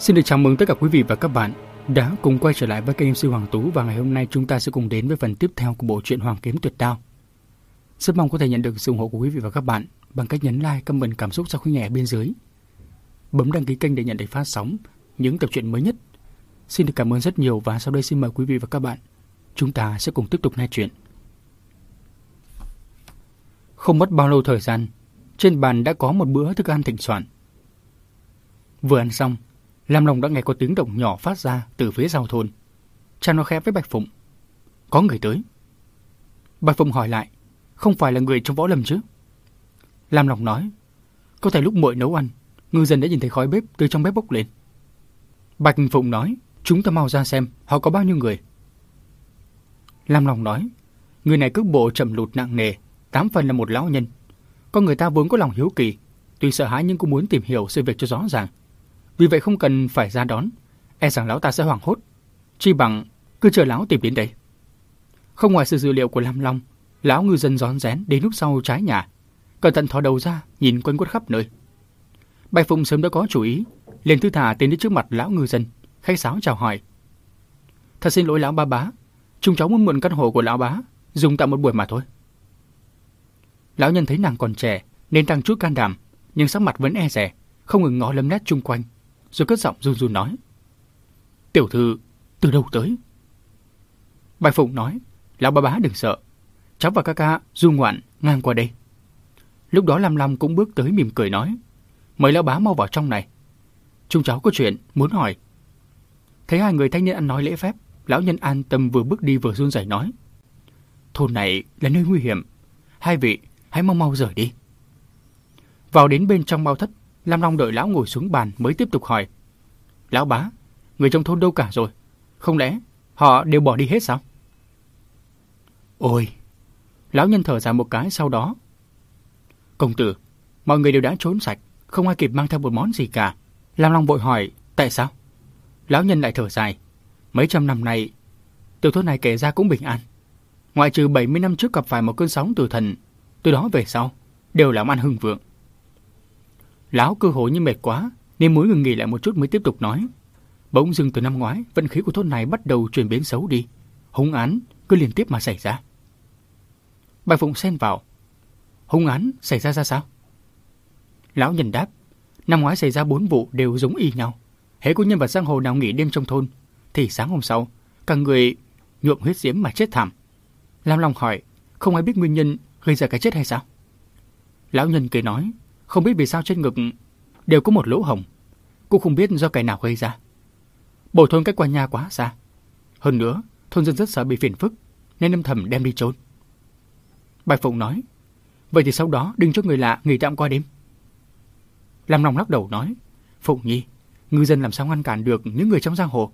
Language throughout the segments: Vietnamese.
Xin được chào mừng tất cả quý vị và các bạn đã cùng quay trở lại với kênh MC Hoàng Tú và ngày hôm nay chúng ta sẽ cùng đến với phần tiếp theo của bộ truyện Hoàng Kiếm Tuyệt Đao. Rất mong có thể nhận được sự ủng hộ của quý vị và các bạn bằng cách nhấn like, comment cảm xúc sau khi nghe ở bên dưới. Bấm đăng ký kênh để nhận được phát sóng những tập truyện mới nhất. Xin được cảm ơn rất nhiều và sau đây xin mời quý vị và các bạn chúng ta sẽ cùng tiếp tục nghe chuyện. Không mất bao lâu thời gian, trên bàn đã có một bữa thức ăn thịnh soạn. Vừa ăn xong, Lam Long đã nghe có tiếng động nhỏ phát ra từ phía sau thôn. Cha nó khẽ với Bạch Phụng. Có người tới. Bạch Phụng hỏi lại, không phải là người trong võ lâm chứ? Lam Long nói, có thể lúc muội nấu ăn, ngư dân đã nhìn thấy khói bếp từ trong bếp bốc lên. Bạch Phụng nói, chúng ta mau ra xem họ có bao nhiêu người. Lam Long nói, người này cước bộ chậm lụt nặng nề, tám phần là một lão nhân. Con người ta vốn có lòng hiếu kỳ, tuy sợ hãi nhưng cũng muốn tìm hiểu sự việc cho rõ ràng. Vì vậy không cần phải ra đón, e rằng lão ta sẽ hoảng hốt. Chi bằng cứ chờ lão tìm đến đây. Không ngoài sự dự liệu của Lam Long, lão ngư dân rón rén đến lúc sau trái nhà, cẩn thận thò đầu ra nhìn quanh quất khắp nơi. Bạch Phụng sớm đã có chủ ý, liền thư thả tiến đến trước mặt lão ngư dân, khách sáo chào hỏi. Thật xin lỗi lão ba bá, chúng cháu muốn mượn căn hộ của lão bá, dùng tạm một buổi mà thôi. Lão nhân thấy nàng còn trẻ nên tăng chút can đảm, nhưng sắc mặt vẫn e rẻ, không ngừng ngó lấm nét chung quanh, rồi cất giọng run run nói. Tiểu thư, từ đâu tới? Bạch Phụng nói, lão ba bá đừng sợ, cháu và ca ca du ngoạn ngang qua đây. Lúc đó Lam Lam cũng bước tới mỉm cười nói, mời lão bá mau vào trong này. Chúng cháu có chuyện muốn hỏi. Thấy hai người thanh niên ăn nói lễ phép, lão nhân an tâm vừa bước đi vừa run rẩy nói. Thôn này là nơi nguy hiểm, hai vị hãy mau mau rời đi. Vào đến bên trong bao thất, Lam Long đợi lão ngồi xuống bàn mới tiếp tục hỏi. Lão bá, người trong thôn đâu cả rồi? Không lẽ họ đều bỏ đi hết sao? Ôi! Lão nhân thở dài một cái sau đó. Công tử, mọi người đều đã trốn sạch, không ai kịp mang theo một món gì cả. Lam Long vội hỏi, tại sao? Lão nhân lại thở dài. Mấy trăm năm nay, tiểu thôn này kể ra cũng bình an. Ngoại trừ 70 năm trước gặp phải một cơn sóng từ thần, từ đó về sau, đều làm ăn hưng vượng. Lão cơ hội như mệt quá, nên muốn ngừng nghỉ lại một chút mới tiếp tục nói. Bỗng dưng từ năm ngoái, vận khí của thôn này bắt đầu chuyển biến xấu đi. Hung án cứ liên tiếp mà xảy ra. Bài Phụng xen vào. Hung án xảy ra ra sao? Lão nhân đáp. Năm ngoái xảy ra bốn vụ đều giống y nhau. Hễ có nhân vật giang hồ nào nghỉ đêm trong thôn, thì sáng hôm sau, cả người nhuộm huyết diễm mà chết thảm. Lam Long hỏi, không ai biết nguyên nhân gây ra cái chết hay sao? Lão nhân kể nói, không biết vì sao trên ngực đều có một lỗ hồng. Cũng không biết do cái nào gây ra. Bổ thôn cách qua nhà quá xa. Hơn nữa, thôn dân rất sợ bị phiền phức, nên âm thầm đem đi trốn. Bạch Phụng nói, vậy thì sau đó đừng cho người lạ nghỉ tạm qua đêm. Lam Long lắc đầu nói, Phụng Nhi, ngư dân làm sao ngăn cản được những người trong giang hồ?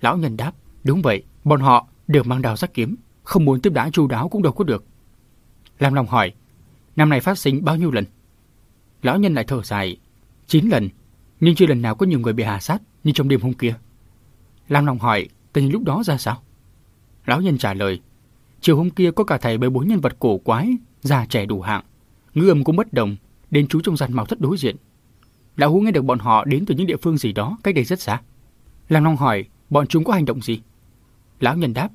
Lão nhân đáp, đúng vậy, bọn họ đều mang đào sắc kiếm, không muốn tiếp đãi chu đáo cũng đâu có được. Lam Long hỏi, năm này phát sinh bao nhiêu lần? Lão nhân lại thở dài, chín lần, nhưng chưa lần nào có nhiều người bị hạ sát như trong đêm hôm kia. Lam Long hỏi, tình hình lúc đó ra sao? Lão nhân trả lời, chiều hôm kia có cả thầy với bốn nhân vật cổ quái, già trẻ đủ hạng, ngư âm cũng bất đồng, đến chú trong giàn màu thất đối diện. Lão Hú nghe được bọn họ đến từ những địa phương gì đó cách đây rất xa. Lam Long hỏi, bọn chúng có hành động gì? Lão nhân đáp,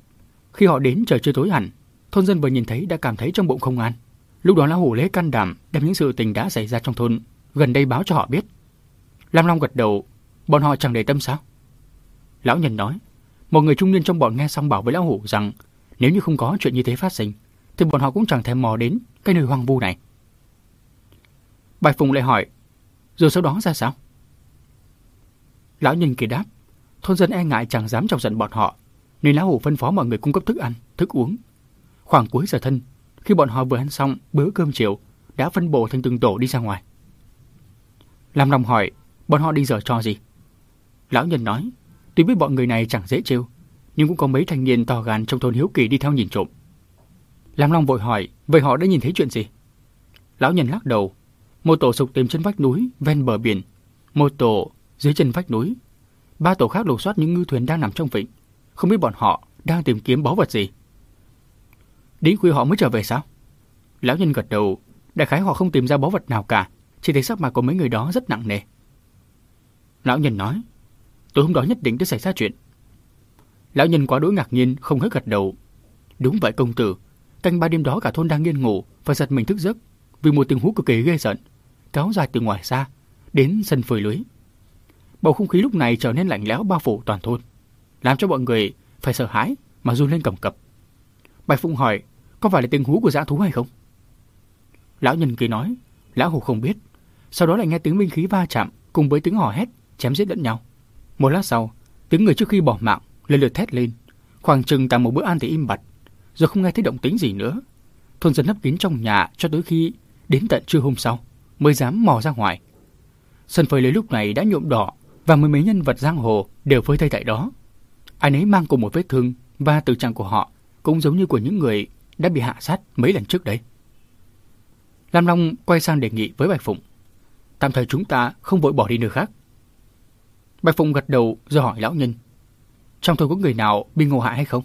khi họ đến trời chưa tối hẳn, thôn dân vừa nhìn thấy đã cảm thấy trong bụng không an. Lúc đó lão hủ lấy can đảm đem những sự tình đã xảy ra trong thôn gần đây báo cho họ biết. Lam Long gật đầu, bọn họ chẳng để tâm sao? Lão nhân nói, một người trung niên trong bọn nghe xong bảo với lão hủ rằng nếu như không có chuyện như thế phát sinh, thì bọn họ cũng chẳng thèm mò đến cái nơi hoang vu này. Bạch Phùng lại hỏi, rồi sau đó ra sao? Lão nhân kỳ đáp, thôn dân e ngại chẳng dám chọc giận bọn họ, nên lão hủ phân phó mọi người cung cấp thức ăn, thức uống. Khoảng cuối giờ thân, khi bọn họ vừa ăn xong bữa cơm chiều, đã phân bổ thành từng tổ đi ra ngoài. Lam Long hỏi, bọn họ đi giờ cho gì? Lão nhân nói, tuy biết bọn người này chẳng dễ trêu, nhưng cũng có mấy thanh niên to gan trong thôn hiếu kỳ đi theo nhìn trộm. Lam Long vội hỏi, vậy họ đã nhìn thấy chuyện gì? Lão nhân lắc đầu, một tổ sục tìm trên vách núi ven bờ biển, một tổ dưới chân vách núi, ba tổ khác lục soát những ngư thuyền đang nằm trong vịnh, không biết bọn họ đang tìm kiếm báu vật gì. Đến khuya họ mới trở về sao? Lão nhân gật đầu, đại khái họ không tìm ra báu vật nào cả, chỉ thấy sắc mặt của mấy người đó rất nặng nề. Lão nhân nói, tối hôm đó nhất định đã xảy ra chuyện. Lão nhân quá đối ngạc nhiên, không hết gật đầu. Đúng vậy công tử, canh ba đêm đó cả thôn đang yên ngủ và giật mình thức giấc vì một tiếng hú cực kỳ ghê giận, kéo dài từ ngoài xa đến sân phơi lưới. Bầu không khí lúc này trở nên lạnh lẽo bao phủ toàn thôn, làm cho mọi người phải sợ hãi mà run lên cầm cập. Bạch Phụng hỏi, có phải là tiếng hú của dã thú hay không? Lão nhân kia nói, lão hồ không biết. Sau đó lại nghe tiếng binh khí va chạm cùng với tiếng hò hét, chém giết lẫn nhau. Một lát sau, tiếng người trước khi bỏ mạng lần lượt thét lên. Khoảng chừng cả một bữa ăn thì im bặt, rồi không nghe thấy động tĩnh gì nữa. Thôn dân nấp kín trong nhà cho tới khi đến tận trưa hôm sau mới dám mò ra ngoài. Sân phơi lấy lúc này đã nhuộm đỏ và mười mấy nhân vật giang hồ đều phơi thây tại đó. Ai nấy mang cùng một vết thương và từ trạng của họ cũng giống như của những người đã bị hạ sát mấy lần trước đấy. Lam Long quay sang đề nghị với Bạch Phụng. Tạm thời chúng ta không vội bỏ đi nơi khác. Bạch Phụng gật đầu rồi hỏi lão nhân. Trong thôn có người nào bị ngộ hại hay không?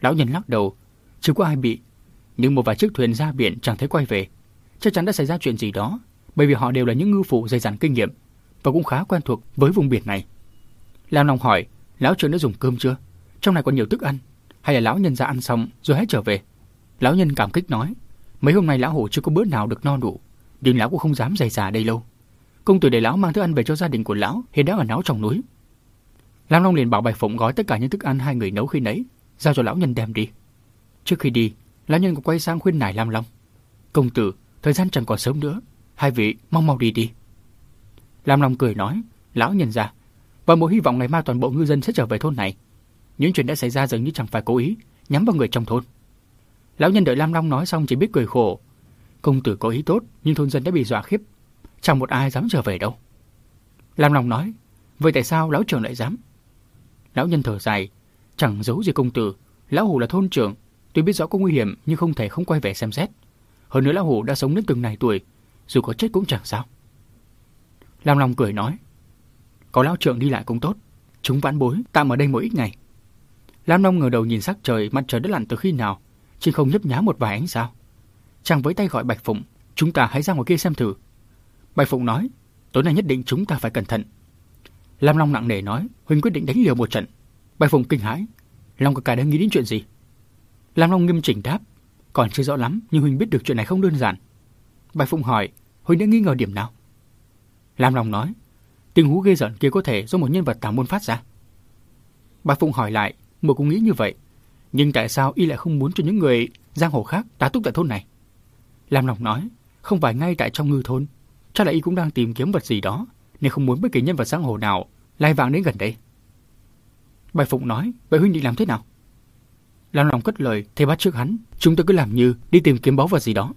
Lão nhân lắc đầu. Chưa có ai bị. Nhưng một vài chiếc thuyền ra biển chẳng thấy quay về. Chắc chắn đã xảy ra chuyện gì đó. Bởi vì họ đều là những ngư phụ dày dặn kinh nghiệm và cũng khá quen thuộc với vùng biển này. Lam Long hỏi, lão trưởng đã dùng cơm chưa? Trong này còn nhiều thức ăn. Hay là lão nhân ra ăn xong rồi hết trở về? Lão nhân cảm kích nói, mấy hôm nay lão hổ chưa có bữa nào được no đủ, nhưng lão cũng không dám dày dà đây lâu. Công tử để lão mang thức ăn về cho gia đình của lão hiện đã ở náo trong núi. Lam Long liền bảo Bạch Phụng gói tất cả những thức ăn hai người nấu khi nấy, giao cho lão nhân đem đi. Trước khi đi, lão nhân cũng quay sang khuyên nài Lam Long. Công tử, thời gian chẳng còn sớm nữa, hai vị mau mau đi đi. Lam Long cười nói, lão nhân ra, và một hy vọng ngày mai toàn bộ ngư dân sẽ trở về thôn này. Những chuyện đã xảy ra dường như chẳng phải cố ý, nhắm vào người trong thôn. Lão nhân đợi Lam Long nói xong chỉ biết cười khổ. Công tử có ý tốt, nhưng thôn dân đã bị dọa khiếp. Chẳng một ai dám trở về đâu. Lam Long nói, vậy tại sao lão trưởng lại dám? Lão nhân thở dài, chẳng giấu gì công tử. Lão Hủ là thôn trưởng, tuy biết rõ có nguy hiểm nhưng không thể không quay về xem xét. Hơn nữa Lão Hủ đã sống đến từng này tuổi, dù có chết cũng chẳng sao. Lam Long cười nói, có Lão trưởng đi lại cũng tốt. Chúng vãn bối, tạm ở đây mỗi ít ngày. Lam Long ngờ đầu nhìn sắc trời, mặt trời đã lặn từ khi nào, chỉ không nhấp nhá một vài ánh sao. Chàng với tay gọi Bạch Phụng, chúng ta hãy ra ngoài kia xem thử. Bạch Phụng nói, tối nay nhất định chúng ta phải cẩn thận. Lam Long nặng nề nói, Huynh quyết định đánh liều một trận. Bạch Phụng kinh hãi, Long cả đang nghĩ đến chuyện gì? Lam Long nghiêm chỉnh đáp, còn chưa rõ lắm, nhưng Huynh biết được chuyện này không đơn giản. Bạch Phụng hỏi, Huynh đã nghi ngờ điểm nào? Lam Long nói, tiếng hú ghê giận kia có thể do một nhân vật tà môn phát ra. Bạch Phụng hỏi lại, Mộ cũng nghĩ như vậy, nhưng tại sao y lại không muốn cho những người giang hồ khác tá túc tại thôn này? Lam Long nói, không phải ngay tại trong ngư thôn, chắc là y cũng đang tìm kiếm vật gì đó, nên không muốn bất kỳ nhân vật giang hồ nào lai vàng đến gần đây. Bạch Phụng nói, vậy huynh định làm thế nào? Lam Long cất lời, thầy bắt trước hắn, chúng tôi cứ làm như đi tìm kiếm báu vật gì đó.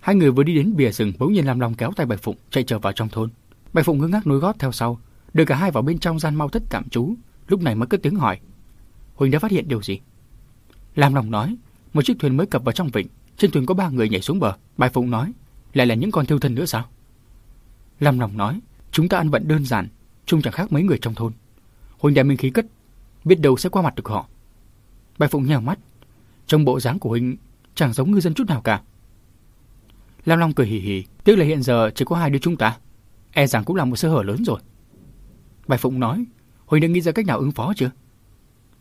Hai người vừa đi đến bìa rừng, bỗng nhiên Lam Long kéo tay Bạch Phụng chạy trở vào trong thôn. Bạch Phụng ngơ ngác nối gót theo sau, đưa cả hai vào bên trong gian mau thất cảm chú. lúc này mới cất tiếng hỏi, Huỳnh đã phát hiện điều gì? Lam Long nói, một chiếc thuyền mới cập vào trong vịnh, trên thuyền có ba người nhảy xuống bờ. Bài Phụng nói, lại là những con thiêu thân nữa sao? Lam Long nói, chúng ta ăn vận đơn giản, chung chẳng khác mấy người trong thôn. Huỳnh đem minh khí cất, biết đâu sẽ qua mặt được họ. Bài Phụng nhào mắt, trong bộ dáng của Huỳnh chẳng giống ngư dân chút nào cả. Lam Long cười hì hì, tiếc là hiện giờ chỉ có hai đứa chúng ta, e rằng cũng là một sơ hở lớn rồi. Bài Phụng nói, Huỳnh đã nghĩ ra cách nào ứng phó chưa?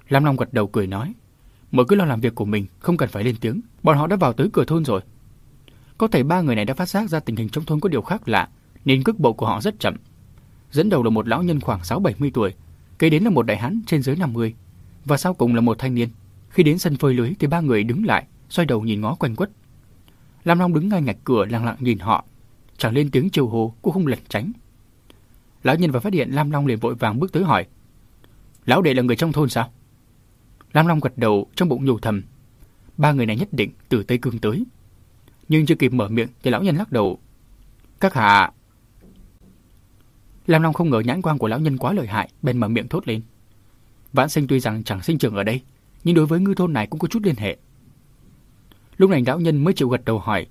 Lam Long gật đầu cười nói, Mọi cứ lo làm việc của mình, không cần phải lên tiếng, bọn họ đã vào tới cửa thôn rồi. Có thể ba người này đã phát giác ra tình hình trong thôn có điều khác lạ, nên cước bộ của họ rất chậm. Dẫn đầu là một lão nhân khoảng 6-70 tuổi, kế đến là một đại hán trên dưới 50, và sau cùng là một thanh niên. Khi đến sân phơi lưới thì ba người đứng lại, xoay đầu nhìn ngó quanh quất. Lam Long đứng ngay ngạch cửa lặng lặng nhìn họ, chẳng lên tiếng chiều hồ cũng không lẩn tránh. Lão nhân vừa phát hiện Lam Long liền vội vàng bước tới hỏi: "Lão đệ là người trong thôn sao?" Lam Long gật đầu trong bụng nhủ thầm. Ba người này nhất định từ Tây Cương tới. Nhưng chưa kịp mở miệng thì lão nhân lắc đầu. Các hạ... Lam Long không ngờ nhãn quan của lão nhân quá lợi hại, bèn mở miệng thốt lên. Vãn sinh tuy rằng chẳng sinh trưởng ở đây, nhưng đối với ngư thôn này cũng có chút liên hệ. Lúc này lão nhân mới chịu gật đầu hỏi.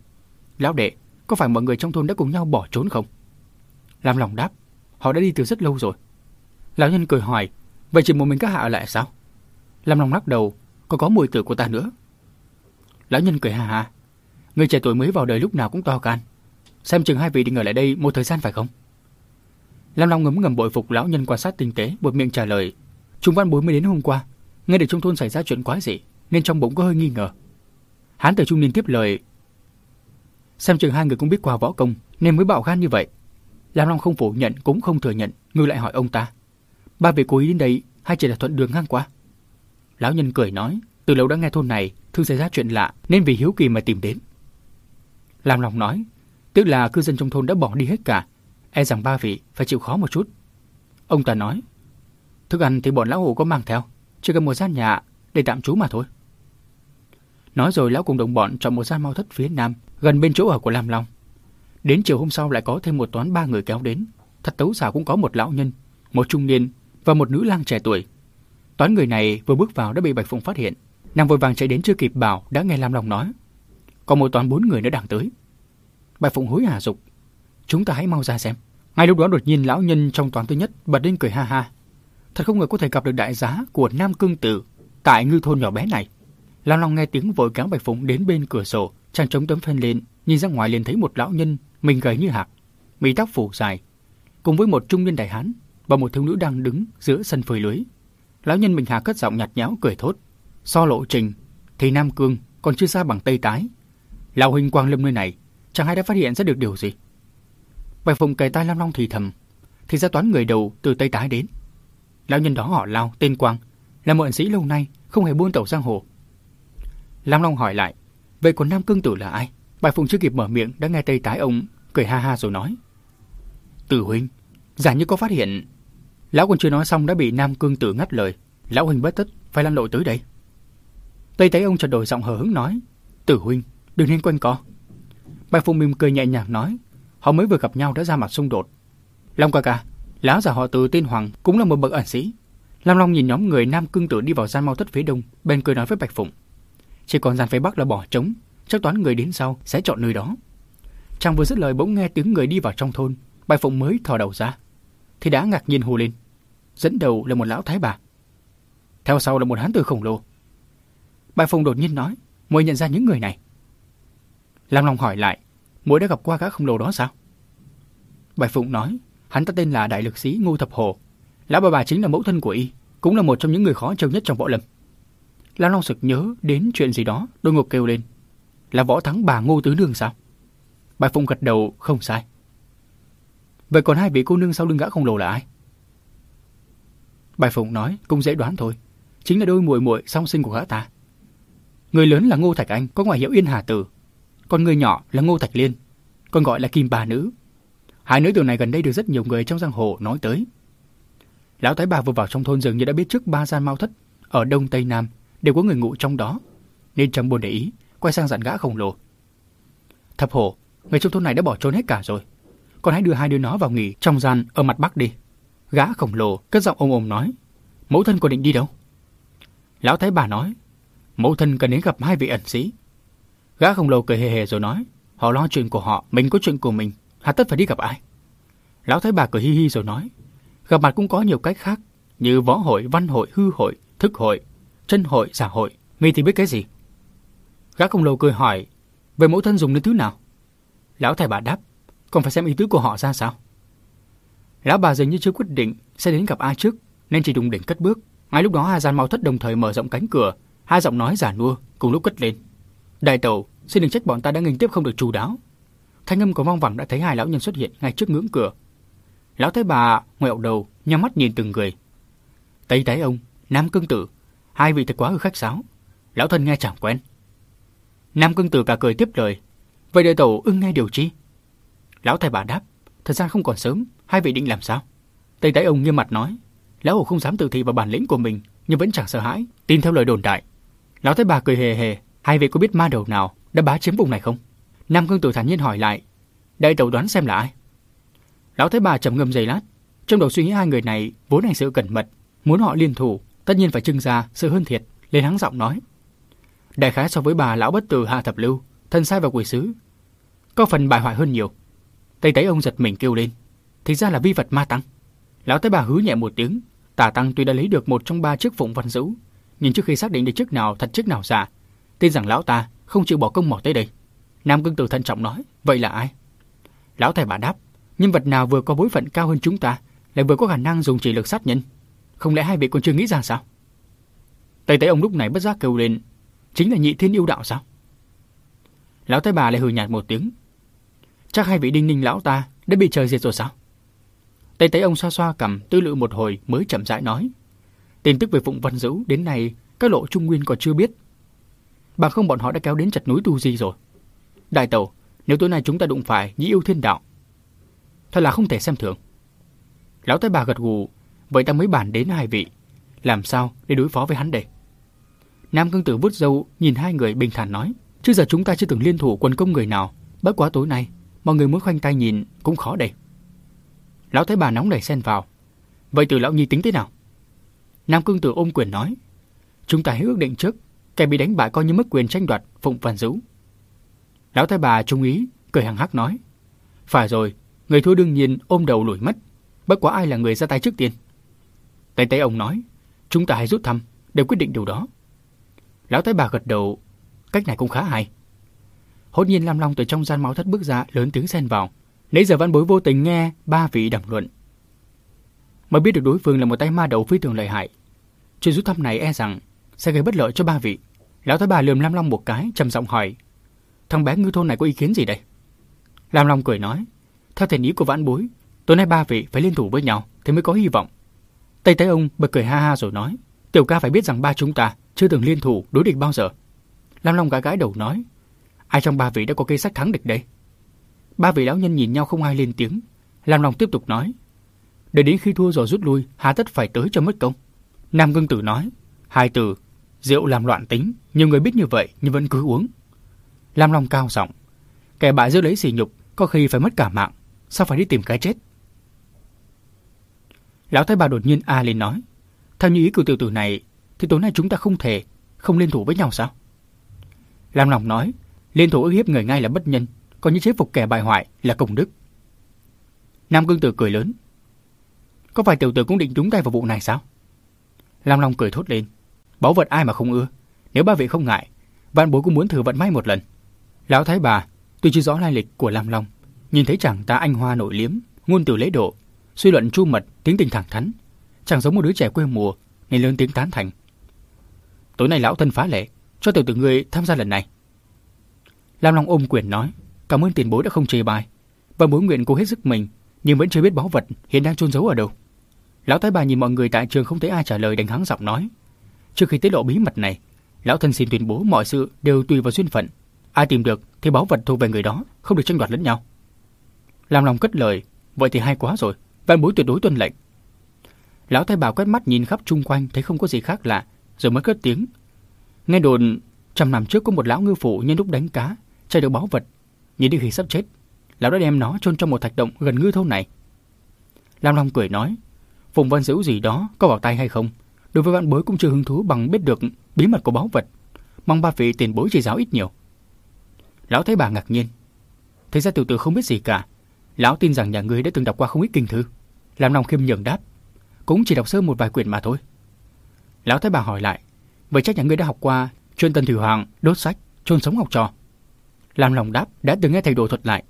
Lão đệ, có phải mọi người trong thôn đã cùng nhau bỏ trốn không? Lam Long đáp, họ đã đi từ rất lâu rồi. Lão nhân cười hỏi, vậy chỉ một mình các hạ ở lại sao? Lâm Long lắc đầu, còn có mùi tử của ta nữa. Lão nhân cười ha ha. Người trẻ tuổi mới vào đời lúc nào cũng to can. Xem chừng hai vị định ở lại đây một thời gian phải không? Lam Long ngấm ngầm bội phục lão nhân quan sát tinh tế, buột miệng trả lời. Trung văn bối mới đến hôm qua, nghe được trong thôn xảy ra chuyện quái dị, nên trong bụng có hơi nghi ngờ. Hán tử trung niên tiếp lời. Xem chừng hai người cũng biết qua võ công, nên mới bạo gan như vậy. Lam Long không phủ nhận cũng không thừa nhận, ngược lại hỏi ông ta. Ba vị cố ý đến đây hay chỉ là thuận đường ngang qua? Lão nhân cười nói, từ lâu đã nghe thôn này thường xảy ra chuyện lạ nên vì hiếu kỳ mà tìm đến. Lam Long nói, tức là cư dân trong thôn đã bỏ đi hết cả, e rằng ba vị phải chịu khó một chút. Ông ta nói, thức ăn thì bọn lão hủ có mang theo, chỉ cần một gian nhà để tạm trú mà thôi. Nói rồi lão cùng đồng bọn chọn một gian mau thất phía nam, gần bên chỗ ở của Lam Long. Đến chiều hôm sau lại có thêm một toán ba người kéo đến. Thật tấu xảo cũng có một lão nhân, một trung niên và một nữ lang trẻ tuổi. Toán người này vừa bước vào đã bị Bạch Phụng phát hiện. Nàng vội vàng chạy đến chưa kịp bảo đã nghe Lam Long nói. Còn một toán bốn người nữa đang tới. Bạch Phụng hối hả dục. Chúng ta hãy mau ra xem. Ngay lúc đó đột nhiên lão nhân trong toán thứ nhất bật lên cười ha ha. Thật không ngờ có thể gặp được đại giá của Nam Cương Tử tại ngư thôn nhỏ bé này. Lam Long nghe tiếng vội kéo Bạch Phụng đến bên cửa sổ, chàng chống tấm phên lên, nhìn ra ngoài liền thấy một lão nhân, mình gầy như hạt, mì tóc phủ dài, cùng với một trung niên đại hán và một thiếu nữ đang đứng giữa sân phơi lưới. Lão nhân bình hà cất giọng nhạt nhẽo cười thốt, so lộ trình thì Nam Cương còn chưa xa bằng Tây Tái. Lão huynh quang lâm nơi này, chẳng ai đã phát hiện ra được điều gì. Bạch Phụng kề tai Lam Long thì thầm, thì ra toán người đầu từ Tây Tái đến. Lão nhân đó họ Lao, tên Quang, là một ẩn sĩ lâu nay không hề buôn tẩu giang hồ. Lam Long hỏi lại, vậy còn Nam Cương Tử là ai? Bạch Phụng chưa kịp mở miệng đã nghe Tây Tái ông cười ha ha rồi nói. Tử huynh, giả như có phát hiện... Lão còn chưa nói xong đã bị Nam Cương Tử ngắt lời. Lão huynh bất tích, phải lăn lội tới đây. Tây thấy ông chợt đổi giọng hờ hững nói. Tử huynh, đừng nên quanh co. Bạch Phụng mỉm cười nhẹ nhàng nói. Họ mới vừa gặp nhau đã ra mặt xung đột. Long ca ca, lão già họ từ tên Hoàng cũng là một bậc ẩn sĩ. Lam Long nhìn nhóm người Nam Cương Tử đi vào gian mau thất phía đông, bên cười nói với Bạch Phụng. Chỉ còn gian phía bắc là bỏ trống, chắc toán người đến sau sẽ chọn nơi đó. Chàng vừa dứt lời bỗng nghe tiếng người đi vào trong thôn, Bạch Phụng mới thò đầu ra, thì đã ngạc nhiên hô lên. Dẫn đầu là một lão thái bà. Theo sau là một hán tử khổng lồ. Bạch Phong đột nhiên nói, mới nhận ra những người này. Lam Long hỏi lại, muội đã gặp qua gã khổng lồ đó sao? Bạch Phụng nói, hắn ta tên là đại lực sĩ Ngô Thập Hồ. Lão bà bà chính là mẫu thân của y, cũng là một trong những người khó trông nhất trong võ lâm. Lam Long sực nhớ đến chuyện gì đó, đôi ngục kêu lên. Là võ thắng bà Ngô Tứ Nương sao? Bạch Phụng gật đầu không sai. Vậy còn hai vị cô nương sau lưng gã khổng lồ là ai? Bài Phụng nói cũng dễ đoán thôi. Chính là đôi muội muội song sinh của gã ta. Người lớn là Ngô Thạch Anh, có ngoại hiệu Yên Hà Tử. Còn người nhỏ là Ngô Thạch Liên, còn gọi là Kim Bà Nữ. Hai nữ tử này gần đây được rất nhiều người trong giang hồ nói tới. Lão Thái Bà vừa vào trong thôn dường như đã biết trước ba gian mau thất ở Đông Tây Nam đều có người ngủ trong đó, nên chẳng buồn để ý, quay sang dặn gã khổng lồ. Thập hổ, người trong thôn này đã bỏ trốn hết cả rồi. Còn hãy đưa hai đứa nó vào nghỉ trong gian ở mặt bắc đi. Gã khổng lồ cất giọng ôm ôm nói. Mẫu thân còn định đi đâu? Lão Thái Bà nói. Mẫu thân cần đến gặp hai vị ẩn sĩ. Gã khổng lồ cười hề hề rồi nói. Họ lo chuyện của họ, mình có chuyện của mình. Hà tất phải đi gặp ai? Lão Thái Bà cười hi hi rồi nói. Gặp mặt cũng có nhiều cách khác, như võ hội, văn hội, hư hội, thức hội, chân hội, giả hội. Ngươi thì biết cái gì? Gã khổng lồ cười hỏi, về mẫu thân dùng đến thứ nào? Lão thái bà đáp, còn phải xem ý tứ của họ ra sao? Lão bà dường như chưa quyết định sẽ đến gặp ai trước, nên chỉ đùng đỉnh cất bước. Ngay lúc đó hai gian mau thất đồng thời mở rộng cánh cửa, hai giọng nói giả nua cùng lúc cất lên. Đại tẩu, xin đừng trách bọn ta đã nghênh tiếp không được chú đáo. Thanh âm của vong vẳng đã thấy hai lão nhân xuất hiện ngay trước ngưỡng cửa. Lão thấy bà ngoẹo đầu, nhắm mắt nhìn từng người. Tây Thái ông, Nam Cương Tử, hai vị thật quá ư khách sáo. Lão thân nghe chẳng quen. Nam Cương Tử cả cười tiếp lời. Vậy đại tẩu ưng nghe điều chi? Lão thầy bà đáp. thời gian không còn sớm, hai vị định làm sao? Tây Tái ông nghiêm mặt nói. Lão hồ không dám tự thị vào bản lĩnh của mình, nhưng vẫn chẳng sợ hãi, tin theo lời đồn đại. Lão thái bà cười hề hề. Hai vị có biết ma đầu nào đã bá chiếm vùng này không? Nam Cương Tử thản nhiên hỏi lại. Đại tẩu đoán xem là ai? Lão thái bà trầm ngâm giây lát, trong đầu suy nghĩ hai người này vốn hành sự cẩn mật, muốn họ liên thủ, tất nhiên phải trưng ra sự hơn thiệt, lên hắng giọng nói. Đại khái so với bà lão bất tử hạ thập lưu, thân sai vào quỷ sứ, có phần bại hoại hơn nhiều. Tây tấy ông giật mình kêu lên, thì ra là vi vật ma tăng. Lão thái bà hứ nhẹ một tiếng, tả tăng tuy đã lấy được một trong ba chiếc phụng văn dữ, nhưng trước khi xác định được chiếc nào thật chiếc nào giả, tin rằng lão ta không chịu bỏ công mỏ tới đây. Nam cương tử thận trọng nói, vậy là ai? Lão thầy bà đáp, Nhân vật nào vừa có bối phận cao hơn chúng ta, lại vừa có khả năng dùng chỉ lực sát nhân? Không lẽ hai vị còn chưa nghĩ ra sao? Tây Tế ông lúc này bất giác kêu lên, chính là nhị thiên yêu đạo sao? Lão Thái bà lại hừ nhạt một tiếng. Chắc hai vị đinh ninh lão ta đã bị trời diệt rồi sao? Tay tay ông xoa xoa cầm tư lự một hồi mới chậm rãi nói. Tin tức về Phụng Văn Dữ đến nay các lộ trung nguyên còn chưa biết. Bằng không bọn họ đã kéo đến chặt núi Tu Di rồi. Đại tẩu, nếu tối nay chúng ta đụng phải nhĩ yêu thiên đạo, thật là không thể xem thường. Lão Thái bà gật gù, vậy ta mới bàn đến hai vị. Làm sao để đối phó với hắn đây? Nam Cương Tử vút dâu nhìn hai người bình thản nói. Trước giờ chúng ta chưa từng liên thủ quần công người nào. Bất quá tối nay, mọi người muốn khoanh tay nhìn cũng khó đây. Lão thấy bà nóng nảy xen vào. Vậy từ lão nhi tính thế nào? Nam Cương Tử ôm quyền nói. Chúng ta hãy ước định trước, kẻ bị đánh bại coi như mất quyền tranh đoạt phụng phản dữ. Lão thái bà trung ý, cười hằng hắc nói. Phải rồi, người thua đương nhiên ôm đầu lủi mất. Bất quá ai là người ra tay trước tiên? tay tay ông nói, chúng ta hãy rút thăm để quyết định điều đó. Lão thái bà gật đầu, cách này cũng khá hay. Hốt nhiên Lam Long từ trong gian máu thất bước ra lớn tiếng xen vào. Nãy giờ văn bối vô tình nghe ba vị đàm luận. Mới biết được đối phương là một tay ma đầu phi thường lợi hại. Chuyện rút thăm này e rằng sẽ gây bất lợi cho ba vị. Lão thái bà lườm Lam Long một cái, trầm giọng hỏi. Thằng bé ngư thôn này có ý kiến gì đây? Lam Long cười nói. Theo thể ý của vãn bối, tối nay ba vị phải liên thủ với nhau thì mới có hy vọng. Tây Tây ông bật cười ha ha rồi nói. Tiểu ca phải biết rằng ba chúng ta chưa từng liên thủ đối địch bao giờ. Lam Long gãi gãi đầu nói. Ai trong ba vị đã có cây sách thắng địch đây? Ba vị lão nhân nhìn nhau không ai lên tiếng. Lam Long tiếp tục nói. Để đến khi thua rồi rút lui, hà tất phải tới cho mất công. Nam Ngưng Tử nói. Hai từ, rượu làm loạn tính, nhiều người biết như vậy nhưng vẫn cứ uống. Lam Long cao giọng. Kẻ bại giữ lấy sỉ nhục, có khi phải mất cả mạng. Sao phải đi tìm cái chết? Lão Thái Bà đột nhiên a lên nói. Theo như ý của tiểu tử này, thì tối nay chúng ta không thể không liên thủ với nhau sao? Lam Long nói, liên thủ ức hiếp người ngay là bất nhân, còn như chế phục kẻ bại hoại là công đức. Nam Cương Tử cười lớn. Có phải tiểu tử cũng định trúng tay vào vụ này sao? Lam Long cười thốt lên. Báu vật ai mà không ưa. Nếu ba vị không ngại, vạn bối cũng muốn thử vận may một lần. Lão Thái Bà, tuy chưa rõ lai lịch của Lam Long, nhìn thấy chàng ta anh hoa nội liếm, ngôn từ lễ độ, suy luận chu mật, tiếng tình thẳng thắn, chẳng giống một đứa trẻ quê mùa nên lớn tiếng tán thành. Tối nay lão thân phá lệ, cho tiểu tử ngươi tham gia lần này. Lam Long ôm quyền nói, cảm ơn tiền bối đã không chê bai, và bối nguyện cố hết sức mình, nhưng vẫn chưa biết báu vật hiện đang chôn giấu ở đâu. Lão thái bà nhìn mọi người tại trường không thấy ai trả lời đánh hắng giọng nói, trước khi tiết lộ bí mật này, lão thân xin tuyên bố mọi sự đều tùy vào duyên phận, ai tìm được thì báu vật thuộc về người đó, không được tranh đoạt lẫn nhau. làm lòng cất lời, vậy thì hay quá rồi, văn bối tuyệt đối tuân lệnh. Lão thái bà quét mắt nhìn khắp chung quanh thấy không có gì khác lạ, rồi mới cất tiếng. Nghe đồn, trăm năm trước có một lão ngư phụ nhân lúc đánh cá, chạy được báu vật. Nhìn đi khi sắp chết, lão đã đem nó chôn trong một thạch động gần ngư thôn này. Lam Long cười nói, Phùng Văn Dữ gì đó có vào tay hay không? Đối với bạn bối cũng chưa hứng thú bằng biết được bí mật của báu vật. Mong ba vị tiền bối chỉ giáo ít nhiều. Lão thấy bà ngạc nhiên. Thế ra tiểu tử không biết gì cả. Lão tin rằng nhà ngươi đã từng đọc qua không ít kinh thư. Lam Long khiêm nhường đáp. Cũng chỉ đọc sơ một vài quyển mà thôi. Lão thấy Bà hỏi lại, vậy chắc nhà ngươi đã học qua chuyên tân thủy hoàng, đốt sách, chôn sống học trò. Làm lòng đáp đã từng nghe thầy đồ thuật lại.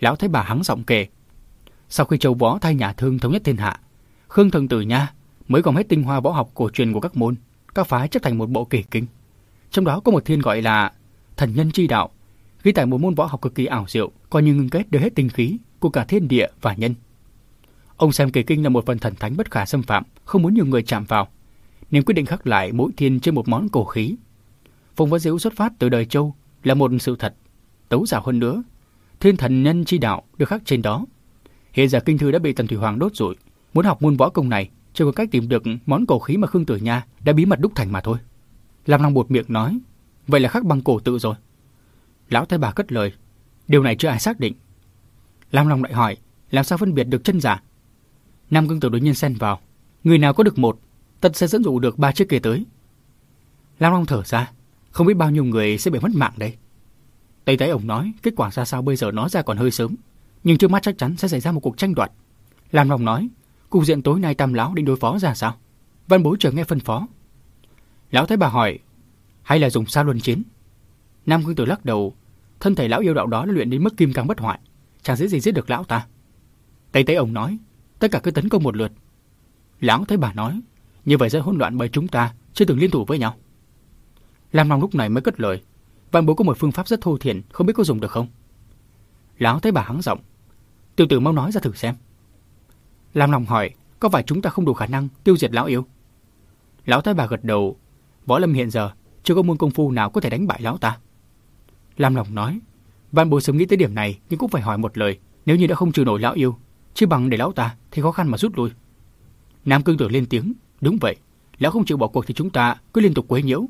Lão thấy Bà hắng giọng kể. Sau khi châu võ thay nhà thương thống nhất thiên hạ, Khương Thần Tử Nha mới gom hết tinh hoa võ học cổ truyền của các môn, các phái chấp thành một bộ kỳ kinh. Trong đó có một thiên gọi là thần nhân chi đạo, ghi tại một môn võ học cực kỳ ảo diệu, coi như ngưng kết được hết tinh khí của cả thiên địa và nhân. Ông xem kỳ kinh là một phần thần thánh bất khả xâm phạm, không muốn nhiều người chạm vào, nên quyết định khắc lại mỗi thiên trên một món cổ khí. Phùng Võ Diễu xuất phát từ đời Châu là một sự thật, tấu giả hơn nữa. Thiên thần nhân chi đạo được khắc trên đó. Hiện giờ kinh thư đã bị Tần Thủy Hoàng đốt rồi muốn học môn võ công này chưa có cách tìm được món cổ khí mà Khương Tử Nha đã bí mật đúc thành mà thôi. Lam Long bột miệng nói, vậy là khắc bằng cổ tự rồi. Lão Thái Bà cất lời, điều này chưa ai xác định. Lam Long lại hỏi, làm sao phân biệt được chân giả? Nam Cương Tử đối nhiên xen vào, người nào có được một tất sẽ dẫn dụ được ba chiếc kia tới. Lam Long thở ra, không biết bao nhiêu người sẽ bị mất mạng đây. Tây Tái ông nói, kết quả ra sao bây giờ nói ra còn hơi sớm, nhưng trước mắt chắc chắn sẽ xảy ra một cuộc tranh đoạt. Lam Long nói, cục diện tối nay Tam lão định đối phó ra sao? Văn bối chờ nghe phân phó. Lão Thái bà hỏi, hay là dùng sao luân chiến? Nam Cương Tử lắc đầu, thân thể lão yêu đạo đó đã luyện đến mức kim cang bất hoại, chẳng dễ gì giết được lão ta. Tây Tế ông nói, tất cả cứ tấn công một lượt. Lão thấy bà nói, như vậy sẽ hỗn loạn bởi chúng ta chưa từng liên thủ với nhau. Lam Long lúc này mới cất lời, Văn bố có một phương pháp rất thô thiển, không biết có dùng được không? Lão thấy bà hắng giọng, tiểu tử mau nói ra thử xem. Lam Long hỏi, có phải chúng ta không đủ khả năng tiêu diệt lão yêu? Lão thái bà gật đầu, võ lâm hiện giờ chưa có môn công phu nào có thể đánh bại lão ta. Lam Long nói, Văn bố sớm nghĩ tới điểm này nhưng cũng phải hỏi một lời, nếu như đã không trừ nổi lão yêu, chứ bằng để lão ta thì khó khăn mà rút lui. Nam cương tử lên tiếng, đúng vậy, lão không chịu bỏ cuộc thì chúng ta cứ liên tục quấy nhiễu.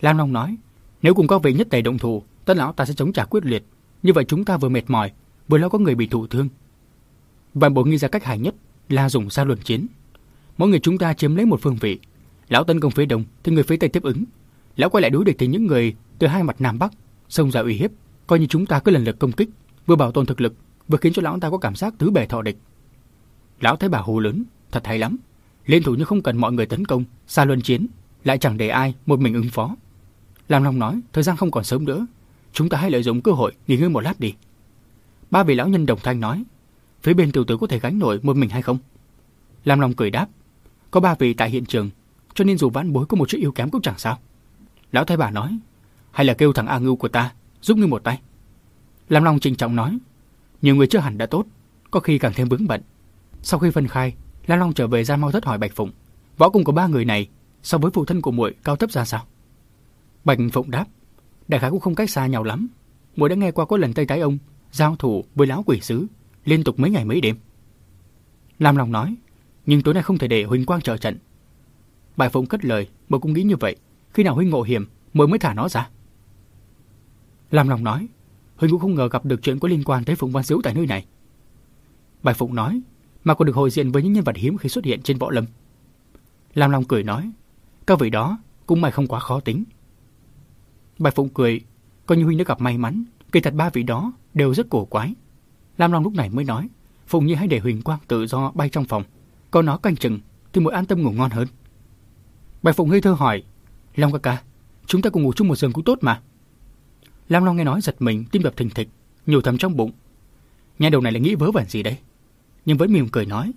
Lam Long nói, nếu cùng các vị nhất tề động thủ, tất lão ta sẽ chống trả quyết liệt, như vậy chúng ta vừa mệt mỏi, vừa lo có người bị thụ thương. Văn bộ nghĩ ra cách hay nhất là dùng xa luận chiến. Mỗi người chúng ta chiếm lấy một phương vị, lão tấn công phía đông thì người phía tây tiếp ứng, lão quay lại đối địch thì những người từ hai mặt nam bắc xông ra uy hiếp, coi như chúng ta cứ lần lượt công kích, vừa bảo tồn thực lực, vừa khiến cho lão ta có cảm giác tứ bề thọ địch. Lão thấy bà hù lớn, thật hay lắm. Liên thủ nhưng không cần mọi người tấn công, xa luân chiến, lại chẳng để ai một mình ứng phó. Lam Long nói, thời gian không còn sớm nữa, chúng ta hãy lợi dụng cơ hội nghỉ ngơi một lát đi. Ba vị lão nhân đồng thanh nói, phía bên tiểu tử có thể gánh nổi một mình hay không? Lam Long cười đáp, có ba vị tại hiện trường, cho nên dù vãn bối có một chút yếu kém cũng chẳng sao. Lão thái bà nói, hay là kêu thằng A Ngưu của ta giúp ngươi một tay. Lam Long trịnh trọng nói, nhiều người chưa hẳn đã tốt, có khi càng thêm vướng bận. Sau khi phân khai, Lam Long trở về ra mau thất hỏi Bạch Phụng, võ công của ba người này so với phụ thân của muội cao thấp ra sao? Bạch Phụng đáp, đại khái cũng không cách xa nhau lắm. Muội đã nghe qua có lần Tây trái ông giao thủ với lão quỷ sứ liên tục mấy ngày mấy đêm. Lam Long nói, nhưng tối nay không thể để Huỳnh Quang trợ trận. Bạch Phụng cất lời, muội cũng nghĩ như vậy. Khi nào Huynh ngộ hiểm, muội mới thả nó ra. Lam Long nói, Huynh cũng không ngờ gặp được chuyện có liên quan tới Phụng Văn Diếu tại nơi này. Bạch Phụng nói, mà còn được hồi diện với những nhân vật hiếm khi xuất hiện trên võ lâm. Lam Long cười nói, các vị đó cũng mày không quá khó tính. Bạch Phụng cười, coi như Huynh đã gặp may mắn, kỳ thật ba vị đó đều rất cổ quái. Lam Long lúc này mới nói, Phụng Nhi hãy để Huỳnh Quang tự do bay trong phòng, có nó canh chừng thì mới an tâm ngủ ngon hơn. Bạch Phụng ngây thơ hỏi, Long ca ca, chúng ta cùng ngủ chung một giường cũng tốt mà. Lam Long nghe nói giật mình, tim đập thình thịch, nhiều thầm trong bụng. Nhà đầu này là nghĩ vớ vẩn gì đây? Nhưng vẫn mỉm cười nói,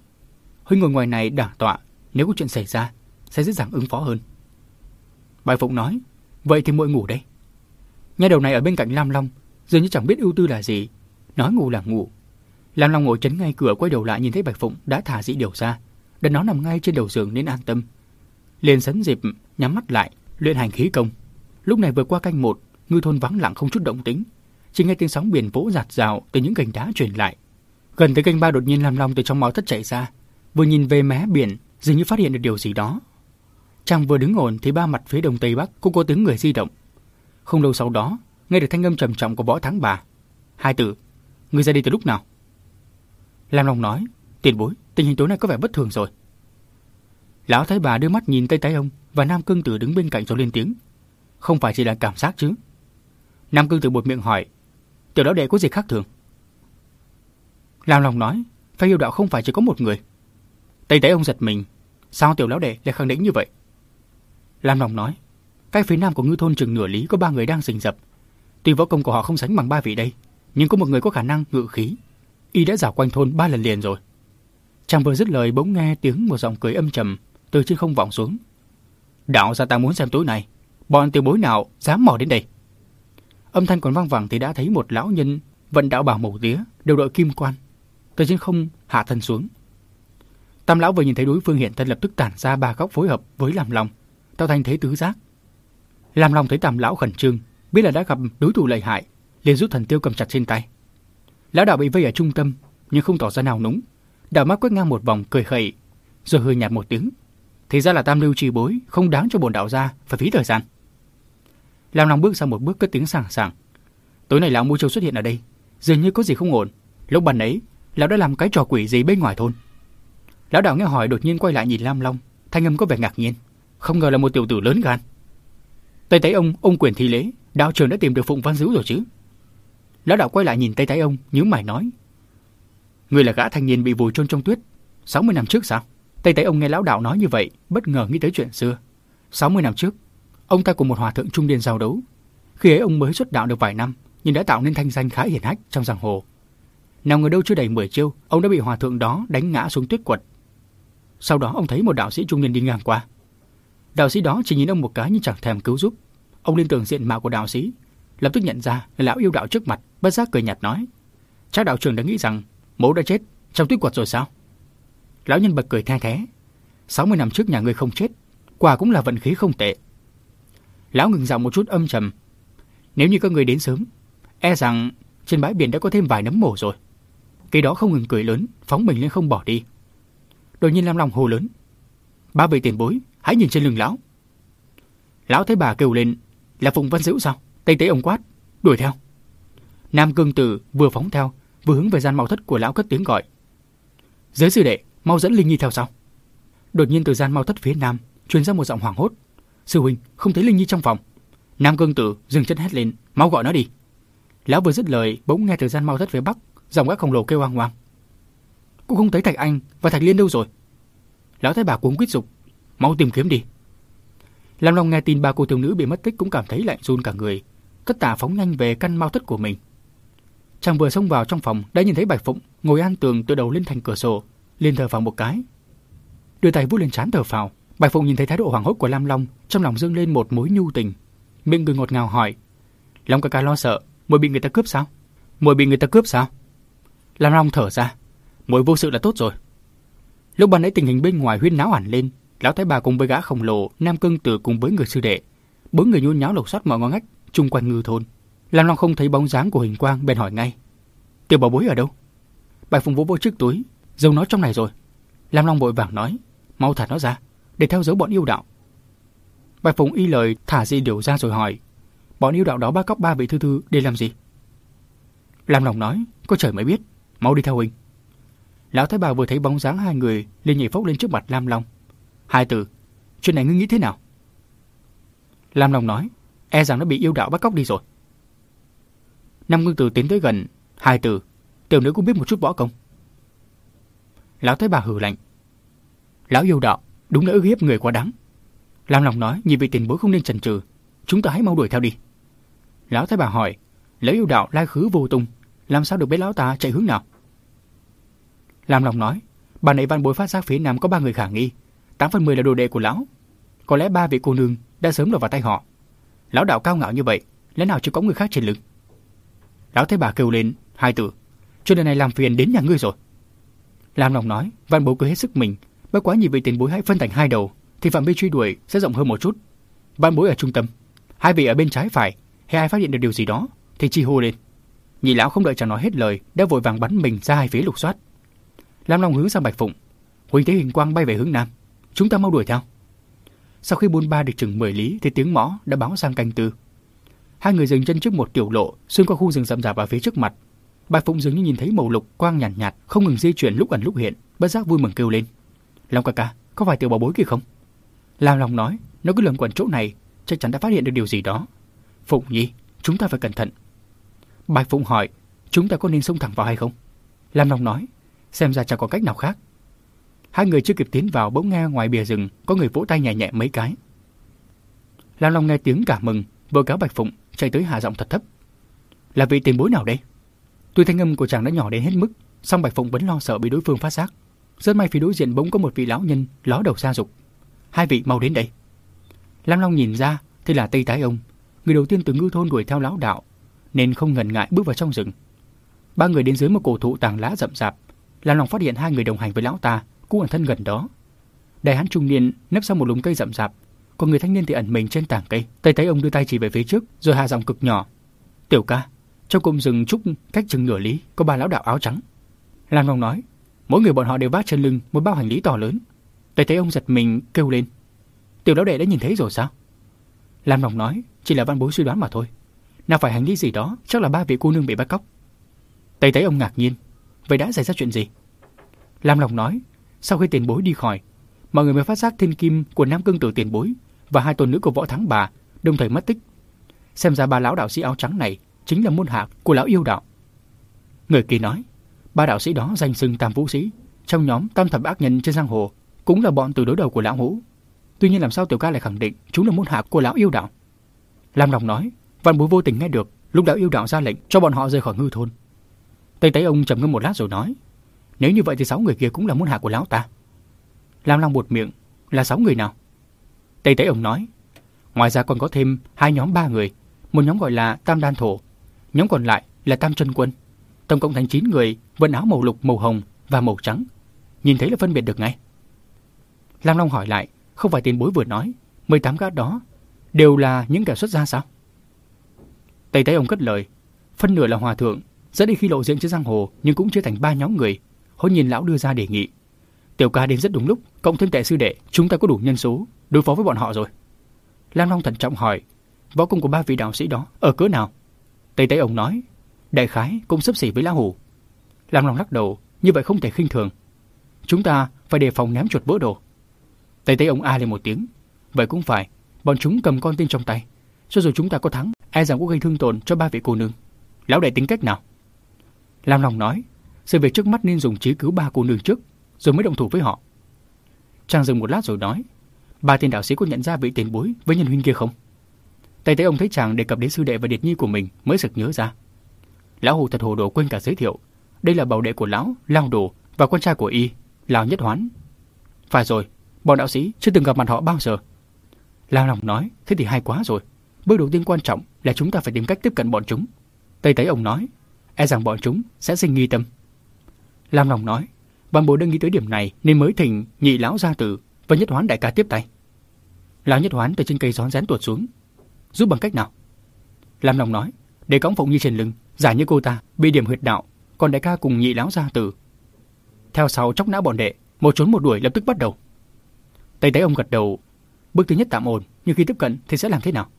Huynh ngồi ngoài này đả tọa, nếu có chuyện xảy ra, sẽ dễ dàng ứng phó hơn. Bạch Phụng nói, vậy thì muội ngủ đây. Nghe đầu này ở bên cạnh Lam Long, dường như chẳng biết ưu tư là gì, nói ngủ là ngủ. Lam Long ngồi chấn ngay cửa quay đầu lại nhìn thấy Bạch Phụng đã thả dĩ điều ra, để nó nằm ngay trên đầu giường nên an tâm. Liền sấn dịp nhắm mắt lại, luyện hành khí công. Lúc này vừa qua canh một, ngư thôn vắng lặng không chút động tĩnh, chỉ nghe tiếng sóng biển vỗ giạt rào từ những cành đá truyền lại. Gần tới canh ba đột nhiên Lam Long từ trong máu thất chạy ra, vừa nhìn về mé biển, dường như phát hiện được điều gì đó. Chàng vừa đứng ổn thì ba mặt phía đông tây bắc cũng có tiếng người di động. Không lâu sau đó, nghe được thanh âm trầm trọng của võ thắng bà. Hai tử, người ra đi từ lúc nào? Lam Long nói, tiền bối, tình hình tối nay có vẻ bất thường rồi. Lão thái bà đưa mắt nhìn Tây tay ông và Nam Cương Tử đứng bên cạnh rồi lên tiếng. Không phải chỉ là cảm giác chứ. Nam Cương Tử buột miệng hỏi, tiểu lão đệ có gì khác thường? Lam Long nói, phải yêu đạo không phải chỉ có một người. Tây tay ông giật mình, sao tiểu lão đệ lại khẳng định như vậy? Lam Long nói, cái phía nam của ngư thôn chừng nửa lý có ba người đang rình rập. Tuy võ công của họ không sánh bằng ba vị đây, nhưng có một người có khả năng ngự khí. Y đã dạo quanh thôn ba lần liền rồi. Chàng vừa dứt lời bỗng nghe tiếng một giọng cười âm trầm từ trên không vọng xuống. Đạo gia ta muốn xem tối nay, bọn tiểu bối nào dám mò đến đây. Âm thanh còn vang vẳng thì đã thấy một lão nhân vận đạo bảo màu tía, đều đội kim quan, từ trên không hạ thân xuống. Tam lão vừa nhìn thấy đối phương hiện thân lập tức tản ra ba góc phối hợp với làm lòng, tạo thành thế tứ giác. Làm lòng thấy tam lão khẩn trương, biết là đã gặp đối thủ lợi hại, liền rút thần tiêu cầm chặt trên tay. Lão đạo bị vây ở trung tâm, nhưng không tỏ ra nào núng. Đạo mắt quét ngang một vòng cười khẩy, rồi hơi nhạt một tiếng, thì ra là tam lưu trì bối, không đáng cho bổn đạo gia phải phí thời gian. Lam Long bước sang một bước cất tiếng sảng sảng. Tối nay lão Mu Châu xuất hiện ở đây, dường như có gì không ổn. Lúc bàn ấy, lão đã làm cái trò quỷ gì bên ngoài thôn. Lão đạo nghe hỏi đột nhiên quay lại nhìn Lam Long, thanh âm có vẻ ngạc nhiên, không ngờ là một tiểu tử lớn gan. Tây Tái ông, ông quyền thi lễ, đạo trưởng đã tìm được Phụng Văn Dữ rồi chứ? Lão đạo quay lại nhìn Tây Tái ông, nhíu mày nói: "Người là gã thanh niên bị vùi chôn trong tuyết, 60 năm trước sao?" Tây Tây ông nghe lão đạo nói như vậy, bất ngờ nghĩ tới chuyện xưa. 60 năm trước, ông ta cùng một hòa thượng trung niên giao đấu. Khi ấy ông mới xuất đạo được vài năm, nhưng đã tạo nên thanh danh khá hiển hách trong giang hồ. nào người đâu chưa đầy 10 chiêu, ông đã bị hòa thượng đó đánh ngã xuống tuyết quật. Sau đó ông thấy một đạo sĩ trung niên đi ngang qua. Đạo sĩ đó chỉ nhìn ông một cái nhưng chẳng thèm cứu giúp. Ông liên tưởng diện mạo của đạo sĩ, lập tức nhận ra là lão yêu đạo trước mặt, bất giác cười nhạt nói: "Chắc đạo trưởng đã nghĩ rằng mẫu đã chết trong tuyết quật rồi sao?" Lão nhân bật cười the thế. 60 năm trước nhà ngươi không chết, quả cũng là vận khí không tệ. Lão ngừng giọng một chút âm trầm. Nếu như các người đến sớm, e rằng trên bãi biển đã có thêm vài nấm mồ rồi. Cái đó không ngừng cười lớn, phóng mình lên không bỏ đi. Đột nhiên Lam Long hồ lớn. Ba vị tiền bối, hãy nhìn trên lưng lão. Lão thấy bà kêu lên, là Phùng Văn Dữ sao? Tây tế ông quát, đuổi theo. Nam cương tử vừa phóng theo, vừa hướng về gian mau thất của lão cất tiếng gọi. Giới sư đệ, mau dẫn Linh Nhi theo sau. Đột nhiên từ gian mau thất phía nam truyền ra một giọng hoảng hốt. Sư huynh, không thấy Linh Nhi trong phòng. Nam cương tử dừng chân hét lên, mau gọi nó đi. Lão vừa dứt lời, bỗng nghe từ gian mau thất phía bắc, giọng các khổng lồ kêu oang oang. Cũng không thấy Thạch Anh và Thạch Liên đâu rồi. Lão thái bà cuống quýt dục, mau tìm kiếm đi. Lam Long nghe tin ba cô thiếu nữ bị mất tích cũng cảm thấy lạnh run cả người, tất tả phóng nhanh về căn mau thất của mình. Chàng vừa xông vào trong phòng đã nhìn thấy Bạch Phụng ngồi an tường từ đầu lên thành cửa sổ, liền thở phào một cái. Đưa tay vuốt lên trán thở phào, Bạch Phụng nhìn thấy thái độ hoảng hốt của Lam Long, trong lòng dâng lên một mối nhu tình. Miệng cười ngọt ngào hỏi: "Long ca ca lo sợ, muội bị người ta cướp sao? Muội bị người ta cướp sao?" Lam Long thở ra, muội vô sự là tốt rồi. Lúc ban nãy tình hình bên ngoài huyên náo hẳn lên, lão thái bà cùng với gã khổng lồ Nam Cương Tử cùng với người sư đệ, bốn người nhốn nháo lục soát mọi ngõ ngách chung quanh ngư thôn. Lam Long không thấy bóng dáng của Hình Quang bèn hỏi ngay: "Tiểu bảo bối ở đâu?" Bạch Phùng vỗ vỗ chiếc túi, giấu nó trong này rồi. Lam Long vội vàng nói: "Mau thả nó ra." để theo dấu bọn yêu đạo. Bạch Phùng y lời thả di điều ra rồi hỏi, bọn yêu đạo đó bắt cóc ba vị thư thư để làm gì? Lam Long nói, có trời mới biết, mau đi theo huynh. Lão Thái Bà vừa thấy bóng dáng hai người liền nhảy phốc lên trước mặt Lam Long. Hai từ, chuyện này ngươi nghĩ thế nào? Lam Long nói, e rằng nó bị yêu đạo bắt cóc đi rồi. Năm ngưng từ tiến tới gần, hai từ, tiểu nữ cũng biết một chút võ công. Lão thấy Bà hừ lạnh. Lão yêu đạo, Đúng là ức hiếp người quá đáng. Lam Long nói, nhìn vị tiền bối không nên chần chừ, chúng ta hãy mau đuổi theo đi. Lão thấy Bà hỏi, lão yêu đạo lai khứ vô tung, làm sao được biết lão ta chạy hướng nào? Lam Long nói, bà nãy văn bối phát giác phía nam có ba người khả nghi, tám phần mười là đồ đệ của lão. Có lẽ ba vị cô nương đã sớm lọt vào tay họ. Lão đạo cao ngạo như vậy, lẽ nào chưa có người khác trên lưng? Lão thấy Bà kêu lên, hai tử, chuyện này làm phiền đến nhà ngươi rồi. Lam Long nói, văn bối cứ hết sức mình, Bất quá nhìn vị tiền bối hãy phân thành hai đầu, thì phạm vi truy đuổi sẽ rộng hơn một chút. văn bối ở trung tâm, hai vị ở bên trái phải, hay ai phát hiện được điều gì đó thì chi hô lên. Nhị lão không đợi chàng nói hết lời, đã vội vàng bắn mình ra hai phía lục soát. Lam Long hướng sang Bạch Phụng, huỳnh thế hình quang bay về hướng nam, chúng ta mau đuổi theo. Sau khi buôn ba được chừng 10 lý thì tiếng mõ đã báo sang canh tư. Hai người dừng chân trước một tiểu lộ, xuyên qua khu rừng rậm rạp ở phía trước mặt. Bạch Phụng dường như nhìn thấy màu lục quang nhàn nhạt, nhạt, không ngừng di chuyển lúc ẩn lúc hiện, bất giác vui mừng kêu lên. Long ca ca, có phải tiểu bảo bối kia không? Lam Long nói, nó cứ lẩn quẩn chỗ này, chắc chắn đã phát hiện được điều gì đó. Phụng Nhi, chúng ta phải cẩn thận. Bạch Phụng hỏi, chúng ta có nên xông thẳng vào hay không? Lam Long nói, xem ra chẳng có cách nào khác. Hai người chưa kịp tiến vào bỗng nghe ngoài bìa rừng có người vỗ tay nhẹ nhẹ mấy cái. Lam Long nghe tiếng cả mừng, vội cáo Bạch Phụng chạy tới hạ giọng thật thấp. Là vị tiền bối nào đây? Tuy thanh âm của chàng đã nhỏ đến hết mức, song Bạch Phụng vẫn lo sợ bị đối phương phát giác. Rất may phía đối diện bỗng có một vị lão nhân ló đầu ra dục. Hai vị mau đến đây. Lam Long nhìn ra thì là Tây Tái ông, người đầu tiên từ ngư thôn đuổi theo lão đạo, nên không ngần ngại bước vào trong rừng. Ba người đến dưới một cổ thụ tàng lá rậm rạp, Lam Long phát hiện hai người đồng hành với lão ta cũng ẩn thân gần đó. Đại hán trung niên nấp sau một lùm cây rậm rạp, còn người thanh niên thì ẩn mình trên tảng cây. Tây thấy ông đưa tay chỉ về phía trước, rồi hạ giọng cực nhỏ: "Tiểu ca, trong cụm rừng trúc cách chừng nửa lý có ba lão đạo áo trắng." Lam Long nói: Mỗi người bọn họ đều vác trên lưng một bao hành lý to lớn. Tay thấy ông giật mình kêu lên. Tiểu lão đệ đã nhìn thấy rồi sao? Lam Long nói, chỉ là văn bối suy đoán mà thôi. Nào phải hành lý gì đó, chắc là ba vị cô nương bị bắt cóc. Tây thấy ông ngạc nhiên. Vậy đã xảy ra chuyện gì? Lam Long nói, sau khi tiền bối đi khỏi, mọi người mới phát giác thiên kim của Nam Cương Tử tiền bối và hai tôn nữ của võ thắng bà đồng thời mất tích. Xem ra ba lão đạo sĩ áo trắng này chính là môn hạ của lão yêu đạo. Người kia nói, Ba đạo sĩ đó danh xưng Tam Vũ Sĩ, trong nhóm Tam Thập Ác Nhân trên giang hồ, cũng là bọn từ đối đầu của lão hữu. Tuy nhiên làm sao tiểu ca lại khẳng định chúng là môn hạ của lão yêu đạo? Lam Đồng nói, Văn Bối vô tình nghe được lúc lão yêu đạo ra lệnh cho bọn họ rời khỏi ngư thôn. Tây Tây ông trầm ngâm một lát rồi nói, nếu như vậy thì sáu người kia cũng là môn hạ của lão ta. Lam Long buột miệng, là sáu người nào? Tây tế ông nói, ngoài ra còn có thêm hai nhóm ba người, một nhóm gọi là Tam Đan Thổ, nhóm còn lại là Tam Chân Quân. Tổng cộng thành 9 người, vận áo màu lục, màu hồng và màu trắng. Nhìn thấy là phân biệt được ngay. Lam Long hỏi lại, không phải tiền bối vừa nói, 18 gã đó đều là những kẻ xuất gia sao? Tây tế ông cất lời, phân nửa là hòa thượng, dẫn đi khi lộ diện trên giang hồ nhưng cũng chia thành ba nhóm người. Hôn nhìn lão đưa ra đề nghị. Tiểu ca đến rất đúng lúc, cộng thêm tệ sư đệ, chúng ta có đủ nhân số đối phó với bọn họ rồi. Lam Long thận trọng hỏi, võ công của ba vị đạo sĩ đó ở cỡ nào? Tây Tây ông nói, đại khái cũng sấp xỉ với lão hủ. Lam Long lắc đầu, như vậy không thể khinh thường. Chúng ta phải đề phòng ném chuột vỡ đồ. Tây Tây ông a lên một tiếng, vậy cũng phải, bọn chúng cầm con tin trong tay, cho dù chúng ta có thắng, e rằng cũng gây thương tổn cho ba vị cô nương. Lão đại tính cách nào? Lam Long nói, sự việc trước mắt nên dùng trí cứu ba cô nương trước, rồi mới động thủ với họ. chàng dừng một lát rồi nói, ba tên đạo sĩ có nhận ra vị tiền bối với nhân huynh kia không? Tây Tế ông thấy chàng đề cập đến sư đệ và điệt nhi của mình mới sực nhớ ra. Lão Hồ thật hồ đồ quên cả giới thiệu. Đây là bảo đệ của lão, Lao Đồ và con trai của y, Lão Nhất Hoán. Phải rồi, bọn đạo sĩ chưa từng gặp mặt họ bao giờ. Lao Lòng nói, thế thì hay quá rồi. Bước đầu tiên quan trọng là chúng ta phải tìm cách tiếp cận bọn chúng. Tây Tế ông nói, e rằng bọn chúng sẽ sinh nghi tâm. Lam Long nói, bản bố đã nghĩ tới điểm này nên mới thỉnh nhị lão gia tử và nhất hoán đại ca tiếp tay. Lão nhất hoán từ trên cây rón rén tuột xuống. Giúp bằng cách nào? Lam Long nói, để cõng Phụng như trên lưng, giả như cô ta bị điểm huyệt đạo, còn đại ca cùng nhị lão gia tử. Theo sau chóc não bọn đệ, một trốn một đuổi lập tức bắt đầu. Tây tay ông gật đầu, bước thứ nhất tạm ổn, nhưng khi tiếp cận thì sẽ làm thế nào?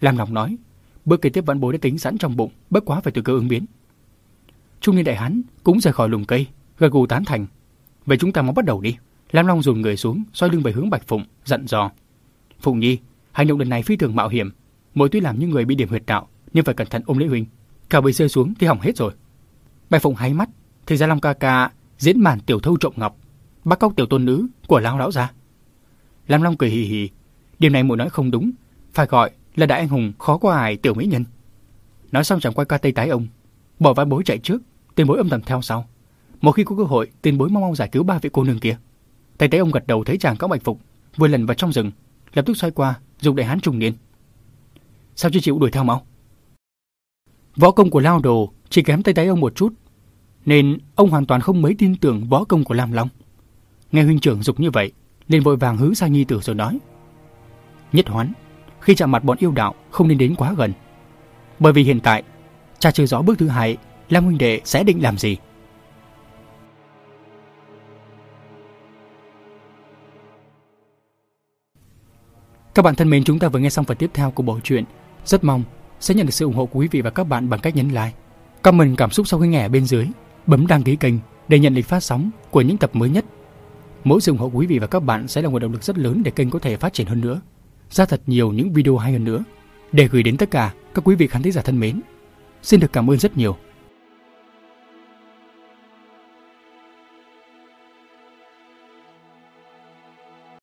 Lam Long nói, bước kế tiếp vẫn bố đã tính sẵn trong bụng, bất quá phải từ cơ ứng biến. Trung niên đại hán cũng rời khỏi lùm cây, gật gù tán thành. Vậy chúng ta mau bắt đầu đi. Lam Long dồn người xuống, xoay lưng về hướng Bạch Phụng, dặn dò. Phụng Nhi, hành động lần này phi thường mạo hiểm. Mỗi tuy làm như người bị điểm huyệt đạo, nhưng phải cẩn thận ôm lấy huynh. Cả bị rơi xuống thì hỏng hết rồi. Bạch Phụng háy mắt, thì ra Long ca ca diễn màn tiểu thâu trộm ngọc, bắt cóc tiểu tôn nữ của lão lão ra. Lam Long cười hì hì, điều này muội nói không đúng, phải gọi là đại anh hùng khó qua ai tiểu mỹ nhân. Nói xong chẳng quay qua tay tái ông, bỏ vai bối chạy trước, tiền bối âm thầm theo sau. Một khi có cơ hội, tiền bối mau mau giải cứu ba vị cô nương kia. Tay thấy ông gật đầu thấy chàng có bạch phục, vừa lần vào trong rừng, lập tức xoay qua, dùng đại hán trùng niên. Sao chưa chịu đuổi theo mau? Võ công của Lao Đồ chỉ kém tay tay ông một chút, nên ông hoàn toàn không mấy tin tưởng võ công của Lam Long. Nghe huynh trưởng dục như vậy, liền vội vàng hứa sang nhi tử rồi nói: "Nhất Hoán, khi chạm mặt bọn yêu đạo không nên đến quá gần. Bởi vì hiện tại, cha chưa rõ bước thứ hai, Lam huynh đệ sẽ định làm gì." Các bạn thân mến, chúng ta vừa nghe xong phần tiếp theo của bộ truyện. Rất mong sẽ nhận được sự ủng hộ của quý vị và các bạn bằng cách nhấn like, comment cảm xúc sau khi nghe ở bên dưới, bấm đăng ký kênh để nhận lịch phát sóng của những tập mới nhất. Mỗi sự ủng hộ của quý vị và các bạn sẽ là nguồn động lực rất lớn để kênh có thể phát triển hơn nữa, ra thật nhiều những video hay hơn nữa để gửi đến tất cả các quý vị khán thính giả thân mến. Xin được cảm ơn rất nhiều.